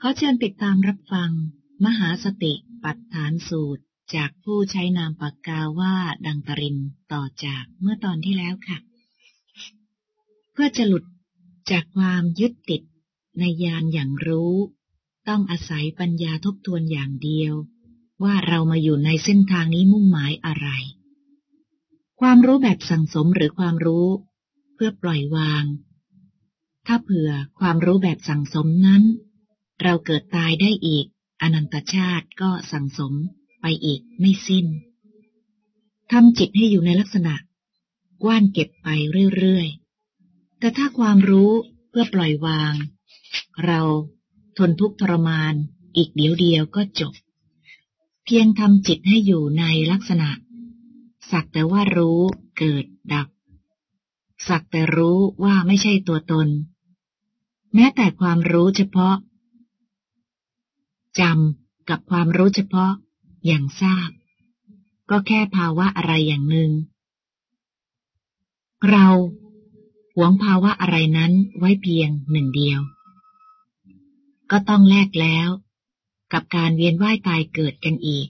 ขอเชิญติดตามรับฟัง มหาสติปัฏฐานสูตร จากผู้ใช้นามปากกาว่าดังตรินต่อจากเมื่อตอนที่แล้วค่ะ เพื่อจะหลุดจากความยึดติดในยานอย่างรู้ ต้องอาศัยปัญญาทบทวนอย่างเดียว ว่าเรามาอยู่ในเส้นทางนี้มุ่งหมายอะไร ความรู้แบบสั่งสมหรือความรู้ เพื่อปล่อยวาง ถ้าเผื่อความรู้แบบสั่งสมนั้น เราเกิดตายได้อีก อนันตชาติก็สั่งสมไปอีกไม่สิ้นทำจิตให้อยู่ในลักษณะ กว้านเก็บไปเรื่อยๆ แต่ถ้าความรู้เพื่อปล่อยวาง เราทนทุกข์ทรมานอีกเดียวเดียวก็จบ เพียงทำจิตให้อยู่ในลักษณะ สักแต่ว่ารู้เกิดดับ สักแต่รู้ว่าไม่ใช่ตัวตน แม้แต่ความรู้เฉพาะ จำกับความรู้เฉพาะอย่างทราบ ก็แค่ภาวะอะไรอย่างหนึ่ง เราหวงภาวะอะไรนั้นไว้เพียงหนึ่งเดียว ก็ต้องแลกแล้ว กับการเวียนว่ายตายเกิดกันอีก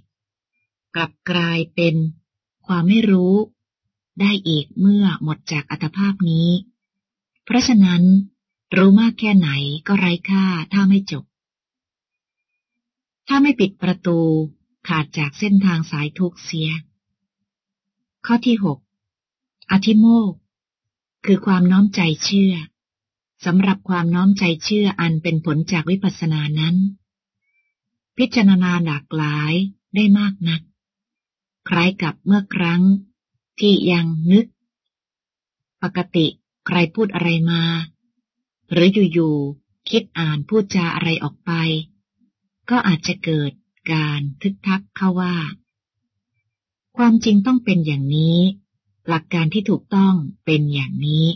กลับกลายเป็นความไม่รู้ ได้อีกเมื่อหมดจากอัตภาพนี้ เพราะฉะนั้น รู้มากแค่ไหนก็ไร้ค่าถ้าไม่จบ ถ้าไม่ปิดประตูขาดจากเส้นทางสายทุกเสีย ข้อที่หกอธิโมก คือความน้อมใจเชื่อสำหรับความน้อมใจเชื่ออันเป็นผลจากวิปัสสนานั้น พิจารณาหลากหลายได้มากนัก คล้ายกับเมื่อครั้งที่ยังนึก ปกติใครพูดอะไรมา หรืออยู่ๆคิดอ่านพูดจาอะไรออกไป ก็อาจจะเกิดการทึกทักเข้าว่า ความจริงต้องเป็นอย่างนี้ หลักการที่ถูกต้องเป็นอย่างนี้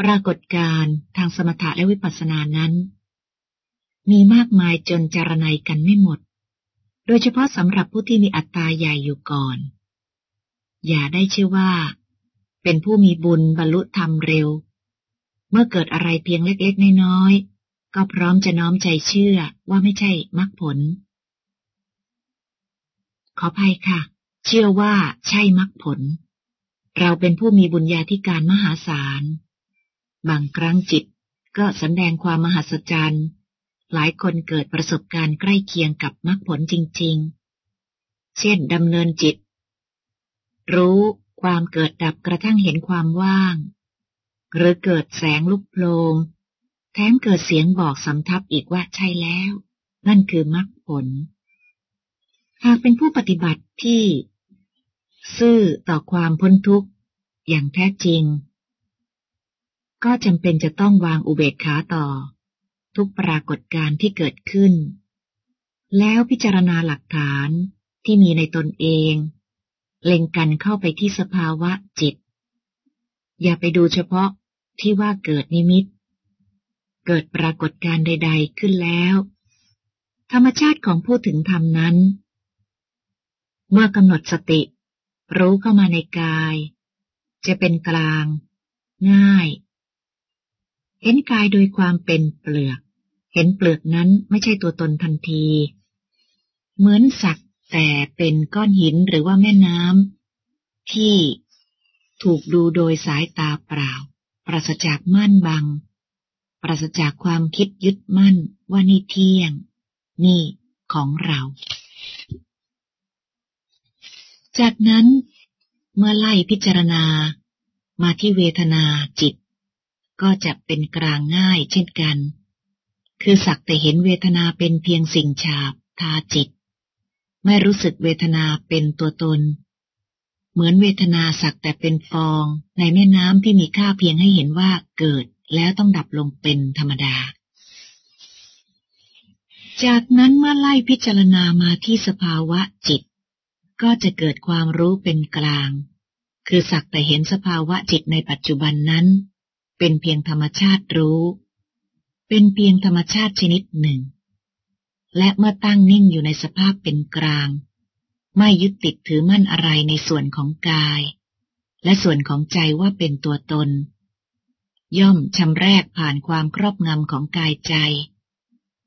ปรากฏการทางสมถะและวิปัสสนานั้น มีมากมายจนจารณัยกันไม่หมด โดยเฉพาะสำหรับผู้ที่มีอัตตาใหญ่อยู่ก่อน อย่าได้ชื่อว่า เป็นผู้มีบุญบรรลุธรรมเร็ว เมื่อเกิดอะไรเพียงเล็กๆน้อยๆ ก็พร้อมจะน้อมใจเชื่อว่าไม่ใช่มรรคผล ขอภัยค่ะ เชื่อว่าใช่มรรคผล เราเป็นผู้มีบุญญาธิการมหาศาล บางครั้งจิตก็แสดงความมหัศจรรย์ หลายคนเกิดประสบการณ์ใกล้เคียงกับมรรคผลจริง ๆ เช่นดำเนินจิต รู้ความเกิดดับกระทั่งเห็นความว่าง หรือเกิดแสงลุกโพลง แถมเกิดเสียงบอกสำทับอีกว่าใช่แล้ว นั่นคือมรรคผล หากเป็นผู้ปฏิบัติที่ ซื่อต่อความพ้นทุกข์ อย่างแท้จริง ก็จำเป็นจะต้องวางอุเบกขาต่อ ทุกปรากฏการณ์ที่เกิดขึ้น แล้วพิจารณาหลักฐานที่มีในตนเอง เล็งกันเข้าไปที่สภาวะจิต อย่าไปดูเฉพาะที่ว่าเกิดนิมิต เกิดปรากฏการใด ๆ ขึ้นแล้ว ธรรมชาติของผู้ถึงธรรมนั้น เมื่อกำหนดสติ รู้เข้ามาในกาย จะเป็นกลาง ง่าย เห็นกายโดยความเป็นเปลือก เห็นเปลือกนั้นไม่ใช่ตัวตนทันที เหมือนสัตว์แต่เป็นก้อนหินหรือว่าแม่น้ำที่ถูกดูโดยสายตาเปล่า ปราศจากม่านบัง ปราศจากความคิดยึดมั่นว่านี่เที่ยง นี่ของเรา จากนั้นเมื่อไล่พิจารณา มาที่เวทนาจิต ก็จะเป็นกลางง่ายเช่นกัน คือสักแต่เห็นเวทนาเป็นเพียงสิ่งฉาบทาจิต ไม่รู้สึกเวทนาเป็นตัวตน เหมือนเวทนาสักแต่เป็นฟองในแม่น้ำที่มีค่าเพียงให้เห็นว่าเกิด แล้วต้องดับลงเป็นธรรมดา จากนั้นเมื่อไล่พิจารณามาที่สภาวะจิต ก็จะเกิดความรู้เป็นกลาง คือสักแต่เห็นสภาวะจิตในปัจจุบันนั้น เป็นเพียงธรรมชาติรู้ เป็นเพียงธรรมชาติชนิดหนึ่ง และเมื่อตั้งนิ่งอยู่ในสภาพเป็นกลาง ไม่ยึดติดถือมั่นอะไรในส่วนของกาย และส่วนของใจว่าเป็นตัวตน ย่อมชำแรกผ่านความครอบงำของกายใจ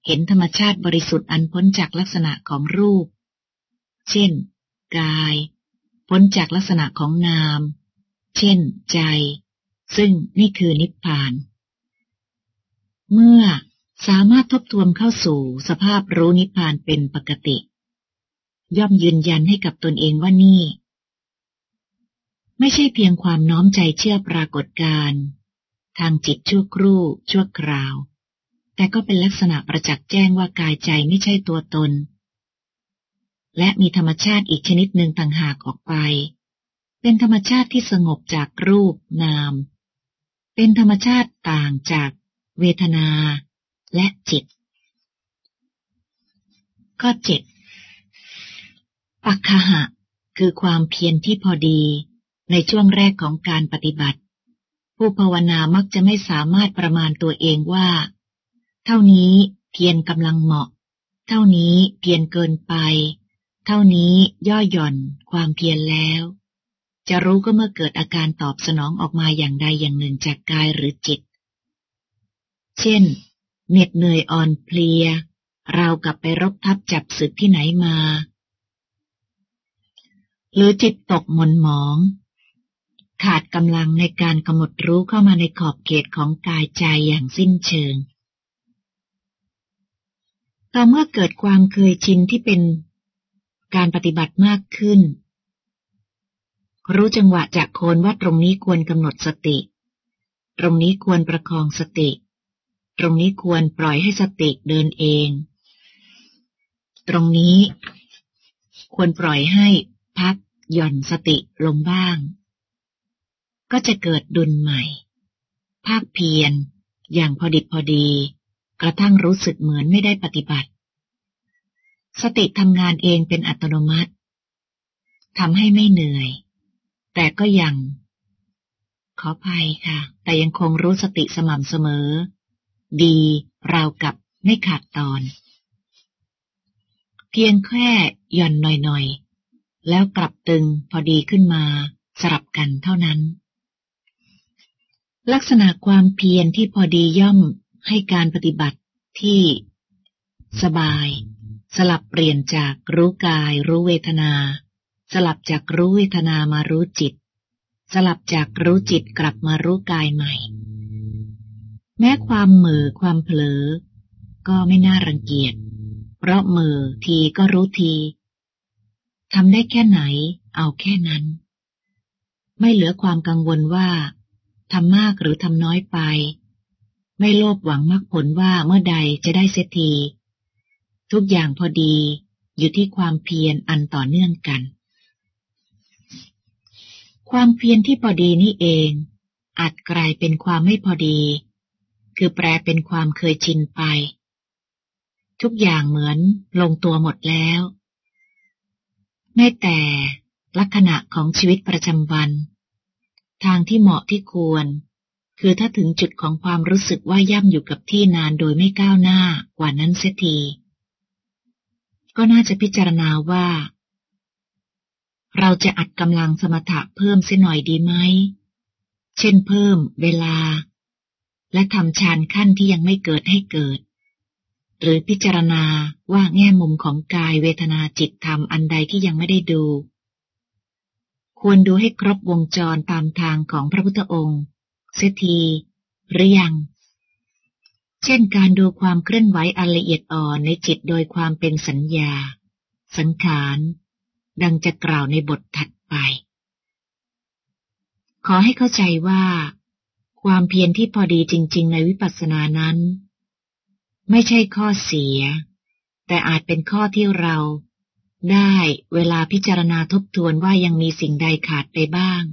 เห็นธรรมชาติบริสุทธิ์อันพ้นจากลักษณะของรูป เช่น กาย พ้นจากลักษณะของนาม เช่น ใจ ซึ่งนี่คือนิพพาน เมื่อสามารถทบทวนเข้าสู่สภาพรู้นิพพานเป็นปกติ ย่อมยืนยันให้กับตนเองว่านี่ ไม่ใช่เพียงความน้อมใจเชื่อปรากฏการ ทางจิตชั่วครู่ ชั่วคราว แต่ก็เป็นลักษณะประจักษ์แจ้งว่ากายใจไม่ใช่ตัวตน และมีธรรมชาติอีกชนิดหนึ่งต่างหากออกไป เป็นธรรมชาติที่สงบจากรูปนาม เป็นธรรมชาติต่างจากเวทนาและจิต ข้อเจ็ดปักคหะคือความเพียรที่พอดีในช่วงแรกของการปฏิบัติ ผู้ภาวนามักจะไม่สามารถประมาณตัวเองว่า เท่านี้เพียรกำลังเหมาะ เท่านี้เพียรเกินไป เท่านี้ย่อหย่อนความเพียรแล้ว จะรู้ก็เมื่อเกิดอาการตอบสนองออกมาอย่างใดอย่างหนึ่งจากกายหรือจิต เช่นเหน็ดเหนื่อยอ่อนเพลียเรากลับไปรบทับจับศึกที่ไหนมา หรือจิตตกหม่นหมอง ขาดกำลังในการกำหนดรู้เข้ามาในขอบเขตของกายใจอย่างสิ้นเชิง ต่อเมื่อเกิดความเคยชินที่เป็นการปฏิบัติมากขึ้น รู้จังหวะจากโคนว่าตรงนี้ควรกำหนดสติ ตรงนี้ควรประคองสติ ตรงนี้ควรปล่อยให้สติเดินเอง ตรงนี้ควรปล่อยให้พักหย่อนสติลงบ้าง ก็จะเกิดดุลใหม่ ภาคเพียรอย่างพอดิบพอดี กระทั่งรู้สึกเหมือนไม่ได้ปฏิบัติ สติทำงานเองเป็นอัตโนมัติทำให้ไม่เหนื่อย แต่ก็ยัง ขอภัยค่ะ แต่ยังคงรู้สติสม่ำเสมอ ดีราวกับไม่ขาดตอน เพียงแค่หย่อนหน่อยๆ แล้วกลับตึงพอดีขึ้นมาสลับกันเท่านั้น ลักษณะความเพียรที่พอดีย่อมให้การปฏิบัติที่ สบาย สลับเปลี่ยนจากรู้กาย รู้เวทนา สลับจากรู้เวทนามารู้จิต สลับจากรู้จิตกลับมารู้กายใหม่ แม้ความเหม่อความเผลอ ก็ไม่น่ารังเกียจ เพราะเหม่อทีก็รู้ทีทำได้แค่ไหน เอาแค่นั้น ไม่เหลือความกังวลว่า ทำมากหรือทำน้อยไป ไม่โลภหวังมากผลว่าเมื่อใดจะได้เสียที ทุกอย่างพอดีอยู่ที่ความเพียรอันต่อเนื่องกัน ความเพียรที่พอดีนี่เอง อาจกลายเป็นความไม่พอดี คือแปลเป็นความเคยชินไป ทุกอย่างเหมือนลงตัวหมดแล้วแม้แต่ลักษณะของชีวิตประจำวัน ทางที่เหมาะที่ควร คือถ้าถึงจุดของความรู้สึกว่าย่ำอยู่กับที่นานโดยไม่ก้าวหน้ากว่านั้นเสียที ก็น่าจะพิจารณาว่า เราจะอัดกำลังสมถะเพิ่มเสียหน่อยดีไหม เช่นเพิ่มเวลา และทำฌานขั้นที่ยังไม่เกิดให้เกิด หรือพิจารณาว่าแง่มุมของกายเวทนาจิตธรรมอันใดที่ยังไม่ได้ดู ควรดูให้ครบวงจรตามทางของพระพุทธองค์เสียทีหรือยัง เช่นการดูความเคลื่อนไหวอันละเอียดอ่อนในจิตโดยความเป็นสัญญา สังขาร ดังจะกล่าวในบทถัดไป ขอให้เข้าใจว่า ความเพียรที่พอดีจริง ๆ ในวิปัสสนานั้น ไม่ใช่ข้อเสีย แต่อาจเป็นข้อที่เรา ได้เวลาพิจารณาทบทวนว่ายังมีสิ่งใดขาดไปบ้าง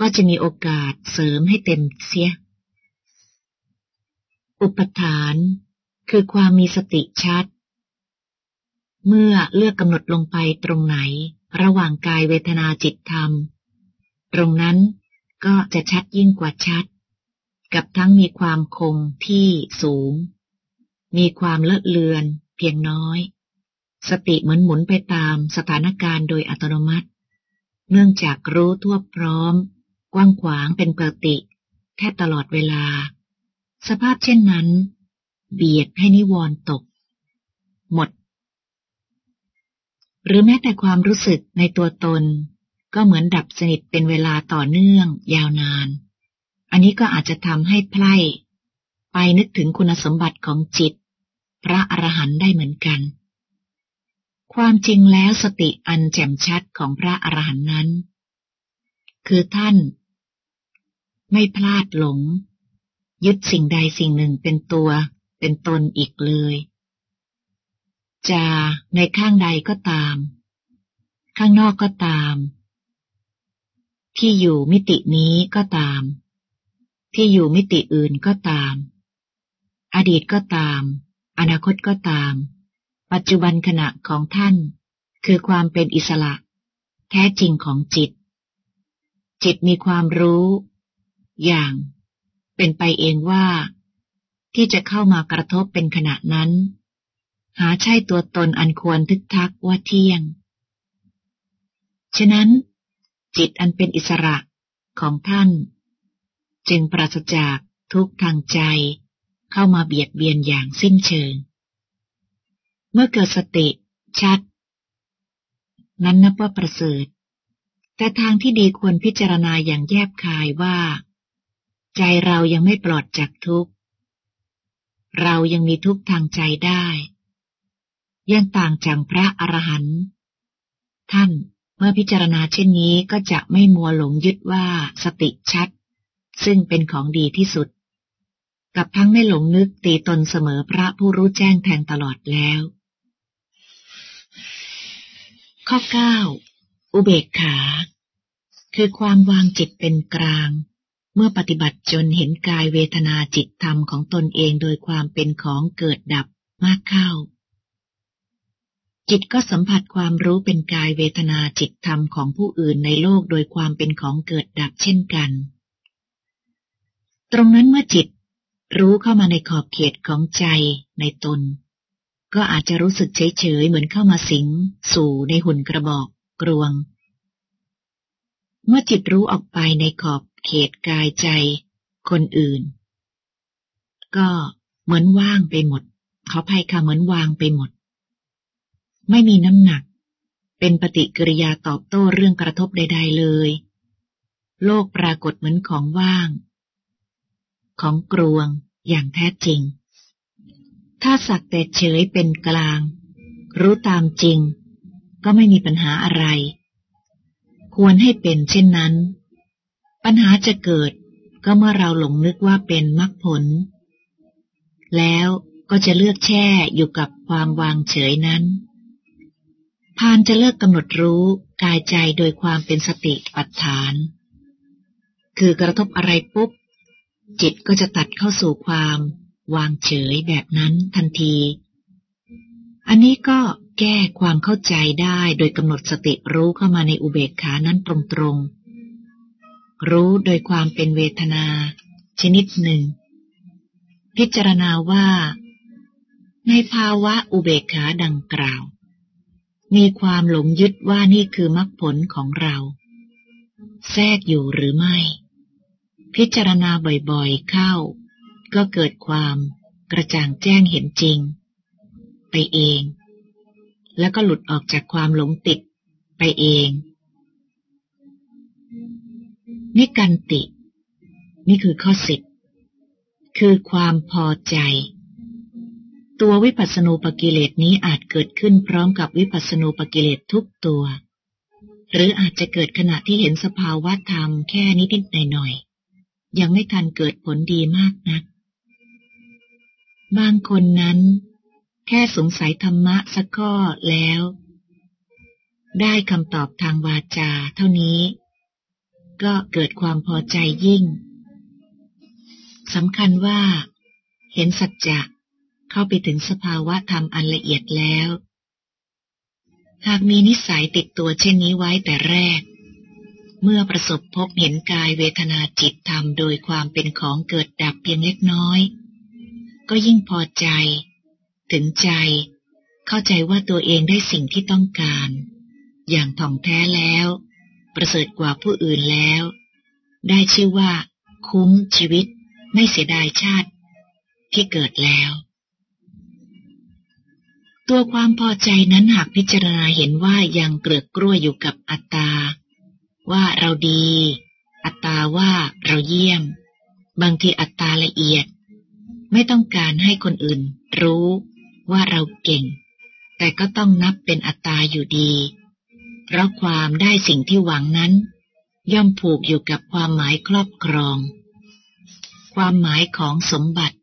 ก็จะมีโอกาสเสริมให้เต็มเสีย อุปทานคือความมีสติชัด เมื่อเลือกกำหนดลงไปตรงไหน ระหว่างกายเวทนาจิตธรรม ตรงนั้นก็จะชัดยิ่งกว่าชัด กับทั้งมีความคงที่สูง มีความเลอะเลือนเพียงน้อย สติเหมือนหมุนไปตามสถานการณ์โดยอัตโนมัติ เนื่องจากรู้ทั่วพร้อม กว้างขวางเป็นปกติ แทบตลอดเวลา สภาพเช่นนั้น เบียดให้นิวรณ์ตก หมด หรือแม้แต่ความรู้สึกในตัวตน ก็เหมือนดับสนิทเป็นเวลาต่อเนื่อง ยาวนาน อันนี้ก็อาจจะทำให้ไพร่ไปนึกถึงคุณสมบัติของจิต พระอรหันต์ได้เหมือนกัน ความจริงแล้วสติอันแจ่มชัดของพระอรหันต์นั้น คือท่าน ไม่พลาดหลง ยึดสิ่งใดสิ่งหนึ่งเป็นตัว เป็นตนอีกเลย จะในข้างใดก็ตาม ข้างนอกก็ตาม ที่อยู่มิตินี้ก็ตาม ที่อยู่มิติอื่นก็ตาม อดีตก็ตาม อนาคตก็ตาม ปัจจุบันขณะของท่าน คือความเป็นอิสระ แท้จริงของจิต จิตมีความรู้ อย่าง เป็นไปเองว่า ที่จะเข้ามากระทบเป็นขณะนั้น หาใช่ตัวตนอันควรทึกทักว่าเที่ยง ฉะนั้น จิตอันเป็นอิสระของท่าน จึงปราศจากทุกทางใจเข้ามาเบียดเบียนอย่างสิ้นเชิง เมื่อเกิดสติ ชัด นั้นนับว่าประเสริฐ แต่ทางที่ดีควรพิจารณาอย่างแยบคายว่า ใจเรายังไม่ปลอดจากทุกข์ เรายังมีทุกข์ทางใจได้ ยังต่างจากพระอรหันต์ท่านเมื่อพิจารณาเช่นนี้ก็จะไม่มัวหลงยึดว่าสติชัด ซึ่งเป็นของดีที่สุด กับทั้งไม่หลงนึกตีตนเสมอพระผู้รู้แจ้งแทงตลอดแล้ว ข้อเก้าอุเบกขา คือความวางจิตเป็นกลาง เมื่อปฏิบัติจนเห็นกายเวทนาจิตธรรมของตนเองโดยความเป็นของเกิดดับมากเข้า จิตก็สัมผัสความรู้เป็นกายเวทนาจิตธรรมของผู้อื่นในโลกโดยความเป็นของเกิดดับเช่นกัน ตรงนั้นเมื่อจิตรู้เข้ามาในขอบเขตของใจในตน ก็อาจจะรู้สึกเฉยๆเหมือนเข้ามาสิง สู่ในหุ่นกระบอกกรวง เมื่อจิตรู้ออกไปในขอบเขตกายใจ คนอื่น ก็เหมือนว่างไปหมด ขอภัยค่ะเหมือนวางไปหมด ไม่มีน้ำหนัก เป็นปฏิกิริยาตอบโต้เรื่องกระทบใด ๆ เลย โลกปรากฏเหมือนของว่าง ของกรวงอย่างแท้จริง ถ้าสักแต่เฉยเป็นกลาง รู้ตามจริง ก็ไม่มีปัญหาอะไร ควรให้เป็นเช่นนั้น ปัญหาจะเกิดก็เมื่อเราหลงนึกว่าเป็นมรรคผล แล้วก็จะเลือกแช่อยู่กับความวางเฉยนั้น พานจะเลิกกำหนดรู้กายใจโดยความเป็นสติปัฏฐาน คือกระทบอะไรปุ๊บ จิตก็จะตัดเข้าสู่ความ วางเฉยแบบนั้นทันที อันนี้ก็แก้ความเข้าใจได้โดยกำหนดสติรู้เข้ามาในอุเบกขานั้นตรงๆ รู้โดยความเป็นเวทนา ชนิดหนึ่ง พิจารณาว่า ในภาวะอุเบกขาดังกล่าว มีความหลงยึดว่านี่คือมรรคผลของเรา แทรกอยู่หรือไม่ พิจารณาบ่อยๆเข้า ก็เกิดความกระจ่างแจ้งเห็นจริง ไปเอง แล้วก็หลุดออกจากความหลงติดไปเอง นิกันติ นี่คือข้อสิบคือความพอใจ ตัววิปัสสนูปกิเลสนี้อาจเกิดขึ้นพร้อมกับวิปัสสนูปกิเลสทุกตัว หรืออาจจะเกิดขณะที่เห็นสภาวะธรรมแค่นิดๆหน่อยๆยังไม่ทันเกิดผลดีมากนัก บางคนนั้น แค่สงสัยธรรมะสักข้อแล้ว ได้คำตอบทางวาจาเท่านี้ ก็เกิดความพอใจยิ่งสำคัญว่า เห็นสัจจะเข้าไปถึงสภาวะธรรมอันละเอียดแล้ว หากมีนิสัยติดตัวเช่นนี้ไว้แต่แรก เมื่อประสบพบเห็นกายเวทนาจิตธรรมโดยความเป็นของเกิดดับเพียงเล็กน้อย ก็ยิ่งพอใจ ถึงใจ เข้าใจว่าตัวเองได้สิ่งที่ต้องการ อย่างถ่องแท้แล้ว ประเสริฐกว่าผู้อื่นแล้ว ได้ชื่อว่า คุ้มชีวิต ไม่เสียดายชาติ ที่เกิดแล้ว ตัวความพอใจนั้นหากพิจารณาเห็นว่ายังเกลือกกล้วอยู่กับอัตตา ว่าเราดี อัตตาว่าเราเยี่ยม บางทีอัตตาละเอียด ไม่ต้องการให้คนอื่นรู้ว่าเราเก่ง แต่ก็ต้องนับเป็นอัตตาอยู่ดี เพราะความได้สิ่งที่หวังนั้น ย่อมผูกอยู่กับความหมายครอบครอง ความหมายของสมบัติ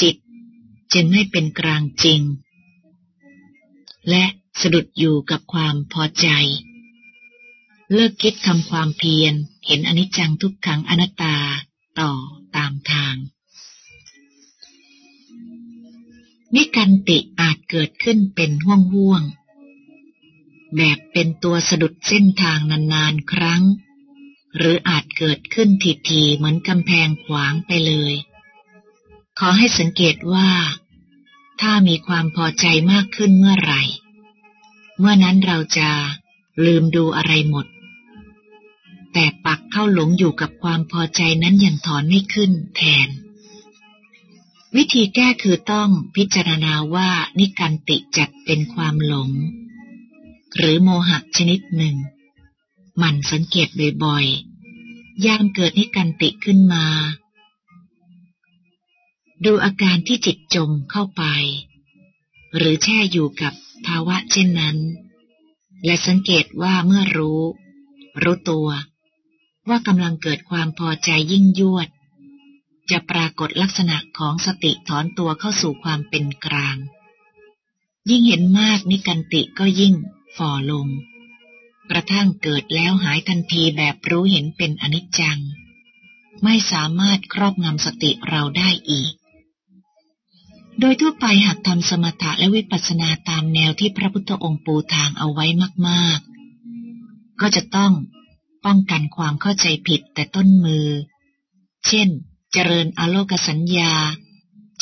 จิตจึงไม่เป็นกลางจริง และสะดุดอยู่กับความพอใจ เลิกคิดทำความเพียรเห็นอนิจจังทุกขังอนัตตา ต่อตามทาง นิกันติอาจเกิดขึ้นเป็นห่วงห่วงแบบเป็นตัวสะดุดเส้นทางนานๆครั้ง หรืออาจเกิดขึ้นทีๆเหมือนกำแพงขวางไปเลย ขอให้สังเกตว่า ถ้ามีความพอใจมากขึ้นเมื่อไหร่ เมื่อนั้นเราจะลืมดูอะไรหมด แต่ปักเข้าหลงอยู่กับความพอใจนั้นย่างถอนไม่ขึ้นแทน วิธีแก้คือต้องพิจารณาว่านิกันติจัดเป็นความหลง หรือโมหะชนิดหนึ่ง มันสังเกตบ่อยๆ ยามเกิดนิกันติขึ้นมา ดูอาการที่จิตจมเข้าไป หรือแช่อยู่กับภาวะเช่นนั้น และสังเกตว่าเมื่อรู้รู้ตัว ว่ากำลังเกิดความพอใจยิ่งยวด จะปรากฏลักษณะของสติถอนตัวเข้าสู่ความเป็นกลาง ยิ่งเห็นมากนิกันติก็ยิ่งฝ่อลง กระทั่งเกิดแล้วหายทันทีแบบรู้เห็นเป็นอนิจจัง ไม่สามารถครอบงำสติเราได้อีก โดยทั่วไปหากทำสมถะและวิปัสสนาตามแนวที่พระพุทธองค์ปูทางเอาไว้มาก ๆ ก็จะต้อง ป้องกันความเข้าใจผิดแต่ต้นมือ เช่น เจริญอโลกสัญญา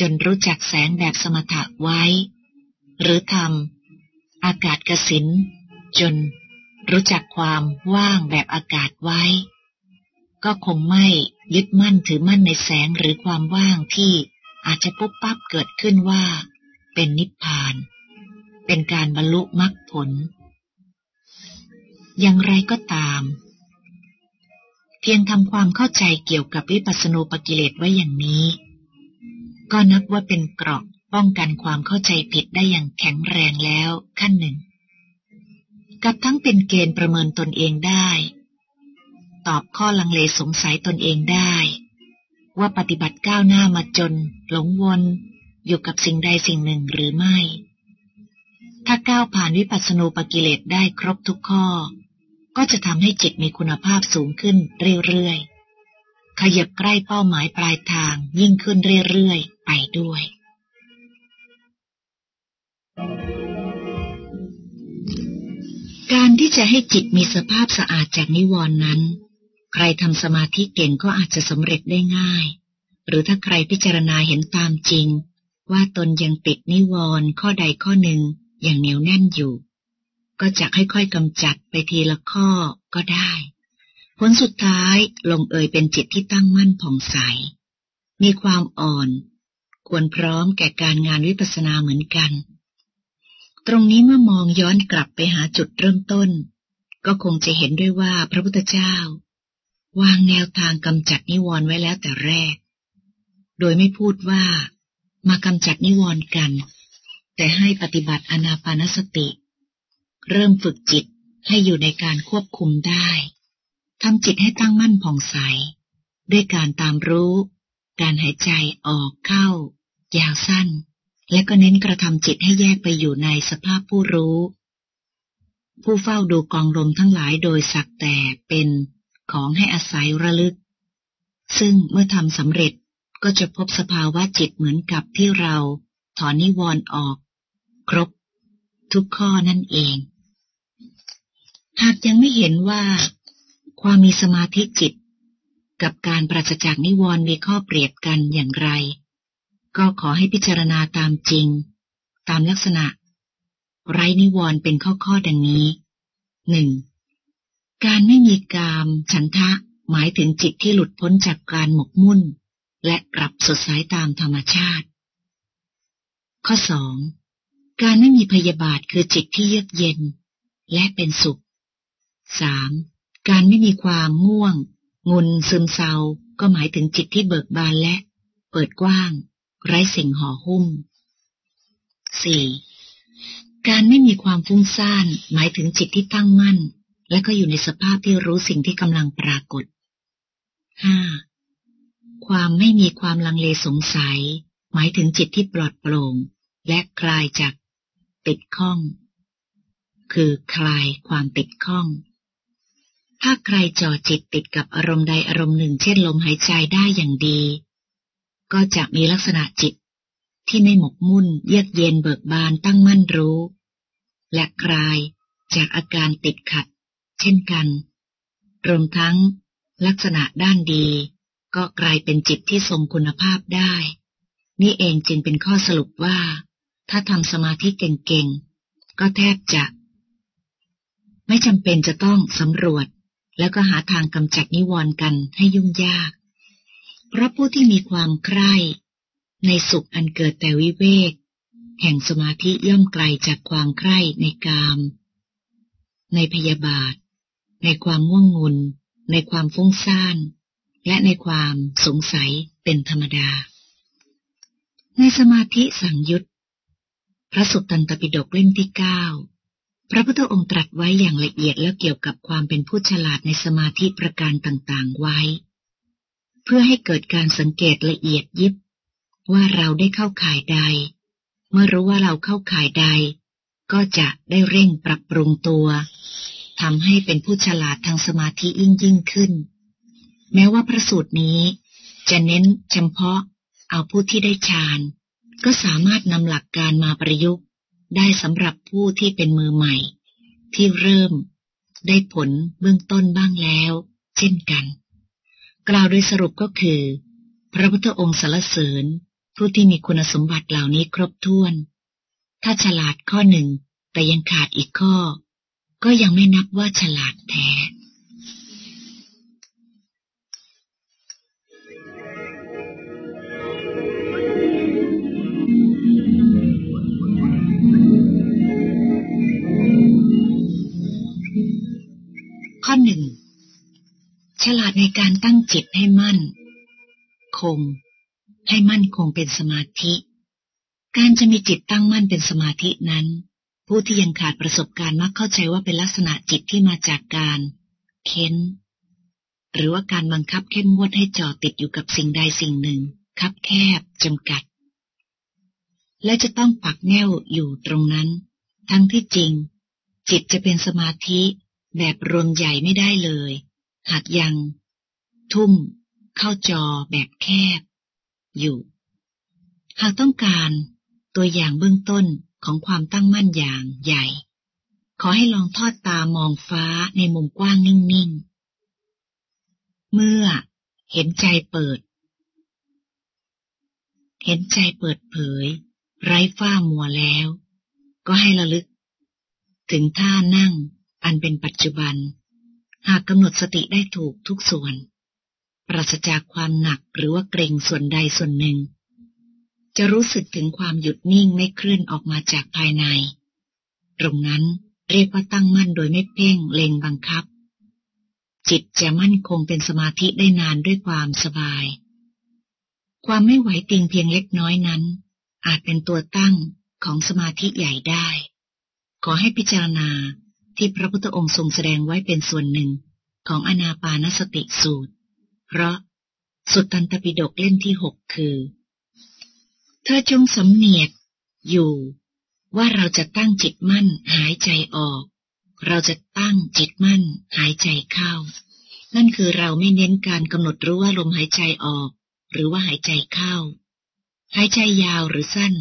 จนรู้จักแสงแบบสมถะไว้ หรือทำอากาศกสินจนรู้จักความว่างแบบอากาศไว้ ก็คงไม่ยึดมั่นถือมั่นในแสงหรือความว่างที่อาจจะปุ๊บปั๊บเกิดขึ้นว่า เป็นนิพพาน เป็นการบรรลุมรรคผล อย่างไรก็ตาม เพียงทำความเข้าใจเกี่ยวกับวิปัสสนูปกิเลสไว้อย่างนี้ ก็นับว่าเป็นเกราะป้องกันความเข้าใจผิดได้อย่างแข็งแรงแล้วขั้นหนึ่ง กับทั้งเป็นเกณฑ์ประเมินตนเองได้ ตอบข้อลังเลสงสัยตนเองได้ ว่าปฏิบัติก้าวหน้ามาจน หลงวน อยู่กับสิ่งใดสิ่งหนึ่งหรือไม่ ถ้าก้าวผ่านวิปัสสนูปกิเลสได้ครบทุกข้อ ก็จะทำให้จิตมีคุณภาพสูงขึ้นเรื่อยๆ ขยับใกล้เป้าหมายปลายทางยิ่งขึ้นเรื่อยๆ ไปด้วย การที่จะให้จิตมีสภาพสะอาดจากนิวรณ์นั้น ใครทำสมาธิเก่งก็อาจจะสำเร็จได้ง่าย หรือถ้าใครพิจารณาเห็นตามจริง ว่าตนยังติดนิวรณ์ข้อใดข้อหนึ่งอย่างเหนียวแน่นอยู่ ก็จะค่อยๆกำจัดไปทีละข้อก็ได้ ผลสุดท้ายลงเอยเป็นจิตที่ตั้งมั่นผ่องใส มีความอ่อน ควรพร้อมแก่การงานวิปัสสนาเหมือนกัน ตรงนี้เมื่อมองย้อนกลับไปหาจุดเริ่มต้น ก็คงจะเห็นด้วยว่าพระพุทธเจ้า วางแนวทางกำจัดนิวรณ์ไว้แล้วแต่แรก โดยไม่พูดว่ามากำจัดนิวรณ์กัน แต่ให้ปฏิบัติอนาปานสติ เริ่มฝึกจิตให้อยู่ในการควบคุมได้ทำจิตให้ตั้งมั่นผ่องใส ด้วยการตามรู้ การหายใจออกเข้า ยาวสั้น และก็เน้นกระทำจิตให้แยกไปอยู่ในสภาพผู้รู้ ผู้เฝ้าดูกองลมทั้งหลายโดยสักแต่เป็นของให้อาศัยระลึก ซึ่งเมื่อทำสำเร็จก็จะพบสภาวะจิตเหมือนกับที่เราถอนนิวรณ์ออก ครบ ทุกข้อนั่นเอง หากยังไม่เห็นว่า ความมีสมาธิจิต กับการปราศจากนิวรณ์มีข้อเปรียบกันอย่างไร ก็ขอให้พิจารณาตามจริง ตามลักษณะ ไร้นิวรณ์เป็นข้อข้อดังนี้หนึ่งการไม่มีกามฉันทะหมายถึงจิตที่หลุดพ้นจากการหมกมุ่น และกลับสดใสตามธรรมชาติ ข้อสองการไม่มีพยาบาทคือจิตที่เยือกเย็น และเป็นสุข สามการไม่มีความง่วง งุนซึมเศร้าก็หมายถึงจิตที่เบิกบานและ เปิดกว้าง ไร้สิ่งห่อหุ้มสี่การไม่มีความฟุ้งซ่านหมายถึงจิตที่ตั้งมั่น และก็อยู่ในสภาพที่รู้สิ่งที่กำลังปรากฏห้าความไม่มีความลังเลสงสัย หมายถึงจิตที่ปลอดโปร่ง และคลายจากติดข้อง คือคลายความติดข้อง ถ้าใครจ่อจิตติดกับอารมณ์ใดอารมณ์หนึ่ง เช่นลมหายใจได้อย่างดี ก็จะมีลักษณะจิต ที่ไม่หมกมุ่น เยือกเย็นเบิกบานตั้งมั่นรู้ และคลายจากอาการติดขัด เช่นกัน รวมทั้ง ลักษณะด้านดี ก็กลายเป็นจิตที่ทรงคุณภาพได้ นี่เองจึงเป็นข้อสรุปว่า ถ้าทำสมาธิเก่งๆ ก็แทบจะ ไม่จำเป็นจะต้องสำรวจ แล้วก็หาทางกำจัดนิวรณ์กันให้ยุ่งยาก เพราะผู้ที่มีความใคร่ ในสุขอันเกิดแต่วิเวก แห่งสมาธิย่อมไกลจากความใคร่ในกาม ในพยาบาท ในความง่วงงุน ในความฟุ้งซ่าน และในความสงสัยเป็นธรรมดา ในสมาธิสังยุตพระสุตตันตปิฎกเล่มที่เก้า พระพุทธองค์ตรัสไว้อย่างละเอียดแล้วเกี่ยวกับความเป็นผู้ฉลาดในสมาธิประการต่างๆไว้ เพื่อให้เกิดการสังเกตละเอียดยิบ ว่าเราได้เข้าข่ายใด เมื่อรู้ว่าเราเข้าข่ายใด ก็จะได้เร่งปรับปรุงตัวทำให้เป็นผู้ฉลาดทางสมาธิยิ่งยิ่งขึ้น แม้ว่าพระสูตรนี้ จะเน้นเฉพาะเอาผู้ที่ได้ฌานก็สามารถนำหลักการมาประยุกต์ ได้สำหรับผู้ที่เป็นมือใหม่ ที่เริ่มได้ผลเบื้องต้นบ้างแล้ว เช่นกัน กล่าวโดยสรุปก็คือ พระพุทธองค์สรรเสริญ ผู้ที่มีคุณสมบัติเหล่านี้ครบถ้วน ถ้าฉลาดข้อหนึ่งแต่ยังขาดอีกข้อ ก็ยังไม่นับว่าฉลาดแท้ ในการตั้งจิตให้มั่น คง ให้มั่นคงเป็นสมาธิ การจะมีจิตตั้งมั่นเป็นสมาธินั้น ผู้ที่ยังขาดประสบการณ์มักเข้าใจว่าเป็นลักษณะจิตที่มาจากการ เค้น หรือว่าการบังคับเข้มงวดให้จ่อติดอยู่กับสิ่งใดสิ่งหนึ่ง คับแคบจำกัด และจะต้องปักแนวอยู่ตรงนั้น ทั้งที่จริง จิตจะเป็นสมาธิแบบรวมใหญ่ไม่ได้เลย หากยัง ทุ่ม เข้าจอแบบแคบ อยู่ หากต้องการตัวอย่างเบื้องต้นของความตั้งมั่นอย่างใหญ่ ขอให้ลองทอดตามองฟ้าในมุมกว้างนิ่งๆ เมื่อเห็นใจเปิด เห็นใจเปิดเผย ไร้ฝ้ามัวแล้ว ก็ให้ระลึก ถึงท่านั่งอันเป็นปัจจุบัน หากกำหนดสติได้ถูกทุกส่วน ปราศจากความหนักหรือว่าเกรงส่วนใดส่วนหนึ่ง จะรู้สึกถึงความหยุดนิ่งไม่เคลื่อนออกมาจากภายใน ตรงนั้นเรียกว่าตั้งมั่นโดยไม่เพ่งเล็งบังคับ จิตจะมั่นคงเป็นสมาธิได้นานด้วยความสบาย ความไม่ไหวติงเพียงเล็กน้อยนั้น อาจเป็นตัวตั้งของสมาธิใหญ่ได้ ขอให้พิจารณาที่พระพุทธองค์ทรงแสดงไว้เป็นส่วนหนึ่งของอนาปานสติสูตร เพราะสุตตันตปิฎกเล่มที่หกคือ เธอจงสำเนียกอยู่ว่าเราจะตั้งจิตมั่นหายใจออก เราจะตั้งจิตมั่นหายใจเข้า นั่นคือเราไม่เน้นการกำหนดรู้ว่าลมหายใจออก หรือว่าหายใจเข้า หายใจยาวหรือสั้น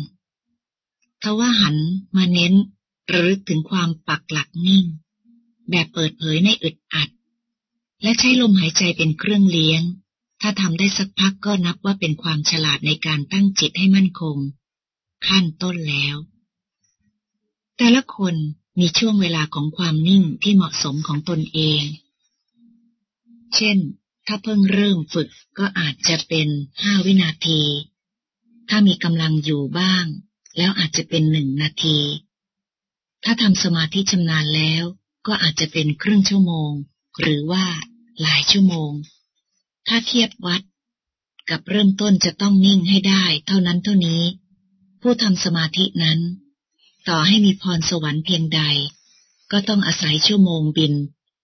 ทว่าหันมาเน้นระลึกถึงความปักหลักนิ่ง แบบเปิดเผยในอึดอัด และใช้ลมหายใจเป็นเครื่องเลี้ยง ถ้าทำได้สักพักก็นับว่าเป็นความฉลาดในการตั้งจิตให้มั่นคง ขั้นต้นแล้ว แต่ละคนมีช่วงเวลาของความนิ่งที่เหมาะสมของตนเอง เช่น ถ้าเพิ่งเริ่มฝึกก็อาจจะเป็นห้าวินาที ถ้ามีกำลังอยู่บ้าง แล้วอาจจะเป็นหนึ่งนาที ถ้าทำสมาธิชำนาญแล้วก็อาจจะเป็นครึ่งชั่วโมง หรือว่า หลายชั่วโมง ถ้าเทียบวัด กับเริ่มต้นจะต้องนิ่งให้ได้ เท่านั้นเท่านี้ ผู้ทำสมาธินั้น ต่อให้มีพรสวรรค์เพียงใด ก็ต้องอาศัยชั่วโมงบิน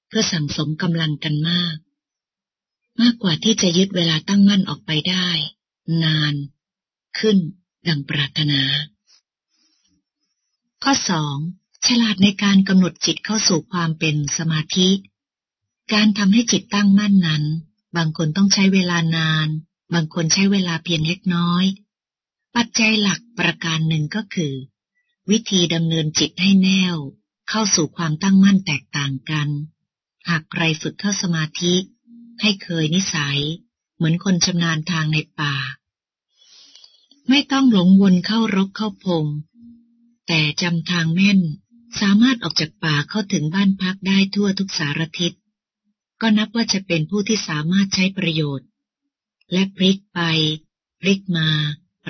เพื่อสั่งสมกำลังกันมาก มากกว่าที่จะยึดเวลาตั้งมั่นออกไปได้ นาน ขึ้น ดังปรารถนา ข้อสองฉลาดในการกำหนดจิตเข้าสู่ความเป็นสมาธิ การทำให้จิตตั้งมั่นนั้น บางคนต้องใช้เวลานาน บางคนใช้เวลาเพียงเล็กน้อย ปัจจัยหลักประการหนึ่งก็คือ วิธีดำเนินจิตให้แน่ว เข้าสู่ความตั้งมั่นแตกต่างกัน หากใครฝึกเข้าสมาธิ ให้เคยนิสัย เหมือนคนชำนาญทางในป่า ไม่ต้องหลงวนเข้ารกเข้าพง แต่จำทางแม่น สามารถออกจากป่าเข้าถึงบ้านพักได้ทั่วทุกสารทิศ ก็นับว่าจะเป็นผู้ที่สามารถใช้ประโยชน์ และพลิกไป พลิกมา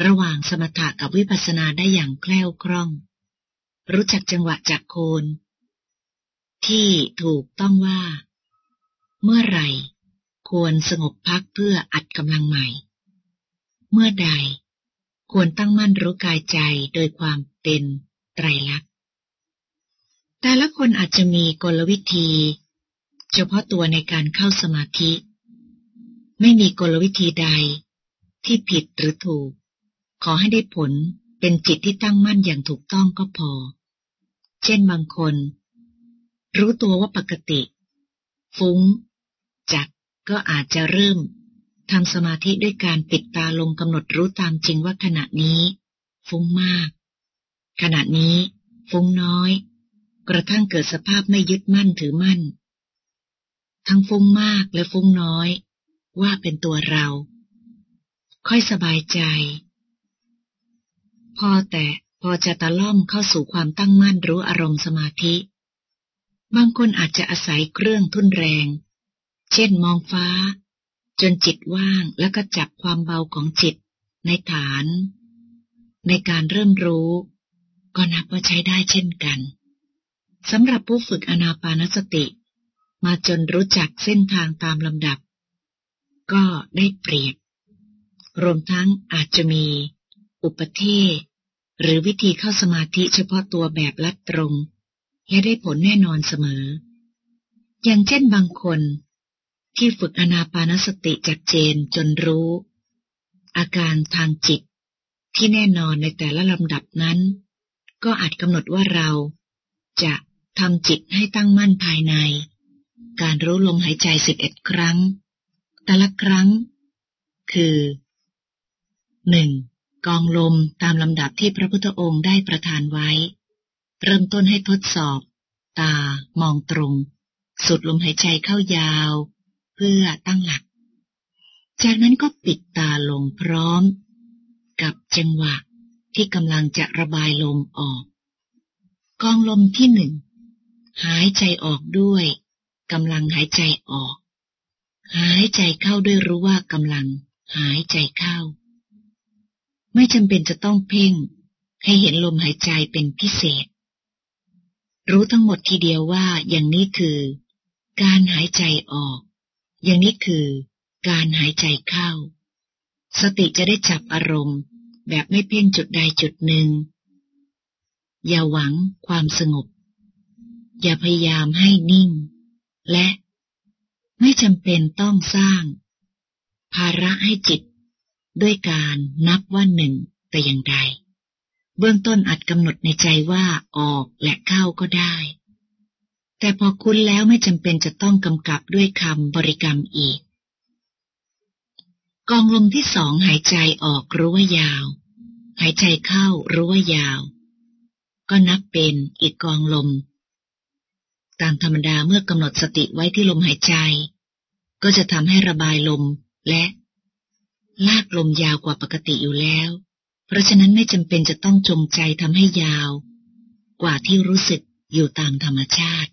ระหว่างสมถะกับวิปัสสนาได้อย่างแคล่วคล่อง รู้จักจังหวะจากโคน ที่ถูกต้องว่า เมื่อไหร่ ควรสงบพักเพื่ออัดกำลังใหม่ เมื่อใด ควรตั้งมั่นรู้กายใจโดยความเป็นไตรลักษณ์แต่ละคนอาจจะมีกลวิธี เฉพาะตัวในการเข้าสมาธิ ไม่มีกลวิธีใด ที่ผิดหรือถูก ขอให้ได้ผลเป็นจิตที่ตั้งมั่นอย่างถูกต้องก็พอ เช่นบางคน รู้ตัวว่าปกติ ฟุ้ง จัดก็อาจจะเริ่มทำสมาธิด้วยการปิดตาลงกำหนดรู้ตามจริงว่าขณะนี้ ฟุ้งมาก ขณะนี้ ฟุ้งน้อย กระทั่งเกิดสภาพไม่ยึดมั่นถือมั่น ทั้งฟุ้งมากและฟุ้งน้อย ว่าเป็นตัวเรา ค่อยสบายใจ พอแต่พอจะตะล่อมเข้าสู่ความตั้งมั่นรู้อารมณ์สมาธิ บางคนอาจจะอาศัยเครื่องทุ่นแรง เช่นมองฟ้า จนจิตว่างแล้วก็จับความเบาของจิตในฐาน ในการเริ่มรู้ ก็นับว่าใช้ได้เช่นกันสำหรับผู้ฝึกอนาปานสติ มาจนรู้จักเส้นทางตามลำดับ ก็ได้เปรียบ รวมทั้งอาจจะมี อุปเทศ หรือวิธีเข้าสมาธิเฉพาะตัวแบบลัดตรง และได้ผลแน่นอนเสมอ อย่างเช่นบางคน ที่ฝึกอนาปานสติจัดเจนจนรู้ อาการทางจิต ที่แน่นอนในแต่ละลำดับนั้น ก็อาจกำหนดว่าเราจะทำจิตให้ตั้งมั่นภายใน การรู้ลมหายใจสิบเอ็ดครั้ง แต่ละครั้ง คือหนึ่งกองลมตามลำดับที่พระพุทธองค์ได้ประทานไว้ เริ่มต้นให้ทดสอบ ตามองตรง สุดลมหายใจเข้ายาว เพื่อตั้งหลัก จากนั้นก็ปิดตาลงพร้อม กับจังหวะที่กำลังจะระบายลมออก กองลมที่หนึ่งหายใจออกด้วย กำลังหายใจออก หายใจเข้าด้วยรู้ว่ากำลัง หายใจเข้า ไม่จำเป็นจะต้องเพ่ง ให้เห็นลมหายใจเป็นพิเศษ รู้ทั้งหมดทีเดียวว่าอย่างนี้คือ การหายใจออก อย่างนี้คือ การหายใจเข้า สติจะได้จับอารมณ์ แบบไม่เพ่งจุดใดจุดหนึ่ง อย่าหวังความสงบ อย่าพยายามให้นิ่ง และไม่จำเป็นต้องสร้าง ภาระให้จิต ด้วยการนับว่าหนึ่งแต่อย่างใด เบื้องต้นอัดกำหนดในใจว่าออกและเข้าก็ได้ แต่พอคุ้นแล้วไม่จำเป็นจะต้องกำกับด้วยคำบริกรรมอีก กองลมที่สองหายใจออกรู้ว่ายาว หายใจเข้ารู้ว่ายาว ก็นับเป็นอีกกองลม ตามธรรมดาเมื่อกำหนดสติไว้ที่ลมหายใจ ก็จะทำให้ระบายลมและ ลากลมยาวกว่าปกติอยู่แล้ว เพราะฉะนั้นไม่จำเป็นจะต้องจงใจทำให้ยาว กว่าที่รู้สึกอยู่ตามธรรมชาติ